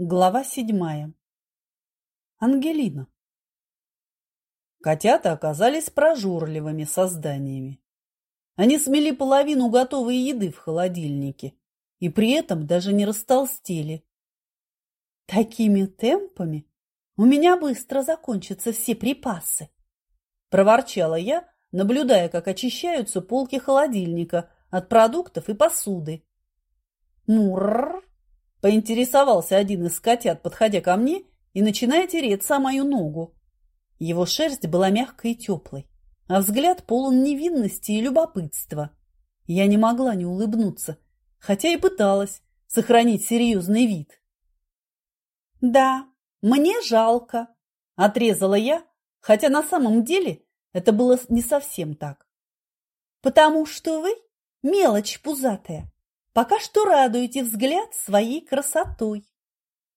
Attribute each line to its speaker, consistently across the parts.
Speaker 1: Глава седьмая. Ангелина. Котята оказались прожорливыми созданиями. Они смели половину готовой еды в холодильнике и при этом даже не растолстели. Такими темпами у меня быстро закончатся все припасы, проворчала я, наблюдая, как очищаются полки холодильника от продуктов и посуды. Мурр! Поинтересовался один из котят, подходя ко мне и начиная тереться мою ногу. Его шерсть была мягкой и теплой, а взгляд полон невинности и любопытства. Я не могла не улыбнуться, хотя и пыталась сохранить серьезный вид. «Да, мне жалко», – отрезала я, хотя на самом деле это было не совсем так. «Потому что вы мелочь пузатая, пока что радуете взгляд своей красотой.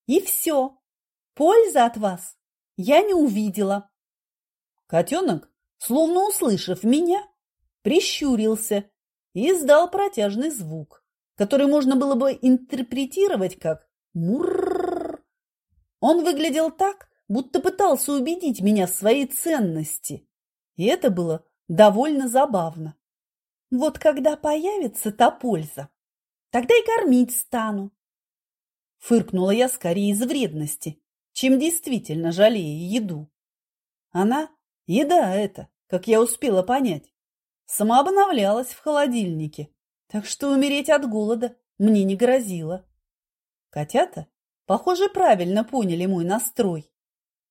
Speaker 1: И все. Пользы от вас я не увидела. Котенок, словно услышав меня, прищурился и издал протяжный звук, который можно было бы интерпретировать как «муррррр». Он выглядел так, будто пытался убедить меня в своей ценности, и это было довольно забавно. Вот когда появится та польза, Тогда и кормить стану. Фыркнула я скорее из вредности, чем действительно жалея еду. Она, еда эта, как я успела понять, самообновлялась в холодильнике, так что умереть от голода мне не грозило. Котята, похоже, правильно поняли мой настрой.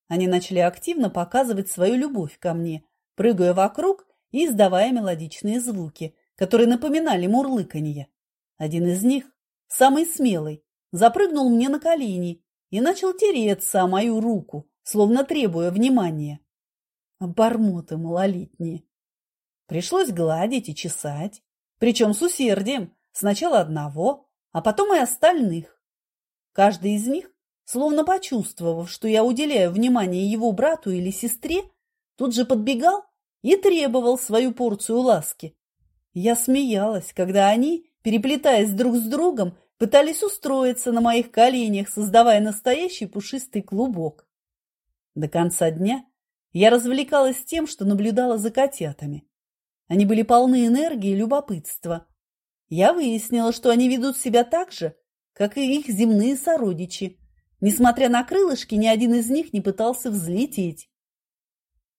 Speaker 1: Они начали активно показывать свою любовь ко мне, прыгая вокруг и издавая мелодичные звуки, которые напоминали мурлыканье. Один из них, самый смелый, запрыгнул мне на колени и начал тереться о мою руку, словно требуя внимания. Обормоты малолетние. Пришлось гладить и чесать, причем с усердием, сначала одного, а потом и остальных. Каждый из них, словно почувствовав, что я уделяю внимание его брату или сестре, тут же подбегал и требовал свою порцию ласки. Я смеялась, когда они переплетаясь друг с другом, пытались устроиться на моих коленях, создавая настоящий пушистый клубок. До конца дня я развлекалась тем, что наблюдала за котятами. Они были полны энергии и любопытства. Я выяснила, что они ведут себя так же, как и их земные сородичи. Несмотря на крылышки, ни один из них не пытался взлететь.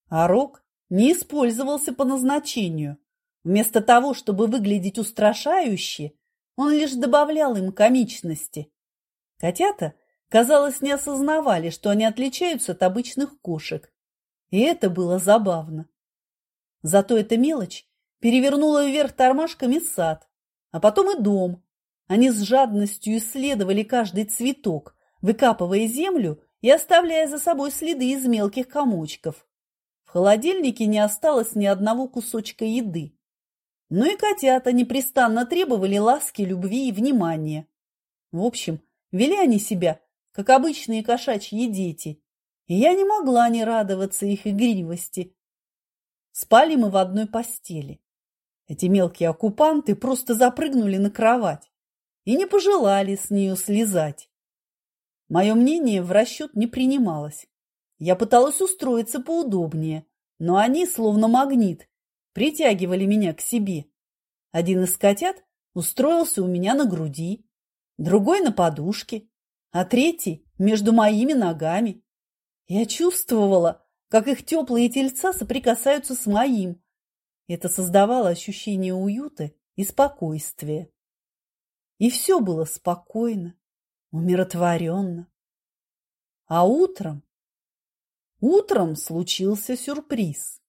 Speaker 1: А рог не использовался по назначению. Вместо того, чтобы выглядеть устрашающе, он лишь добавлял им комичности. Котята, казалось, не осознавали, что они отличаются от обычных кошек. И это было забавно. Зато эта мелочь перевернула вверх тормашками сад, а потом и дом. Они с жадностью исследовали каждый цветок, выкапывая землю и оставляя за собой следы из мелких комочков. В холодильнике не осталось ни одного кусочка еды. Ну и котята непрестанно требовали ласки, любви и внимания. В общем, вели они себя, как обычные кошачьи дети, и я не могла не радоваться их игривости. Спали мы в одной постели. Эти мелкие оккупанты просто запрыгнули на кровать и не пожелали с нее слезать. Мое мнение в расчет не принималось. Я пыталась устроиться поудобнее, но они, словно магнит, притягивали меня к себе. Один из котят устроился у меня на груди, другой на подушке, а третий между моими ногами. Я чувствовала, как их теплые тельца соприкасаются с моим. Это создавало ощущение уюта и спокойствия. И все было спокойно, умиротворенно. А утром, утром случился сюрприз.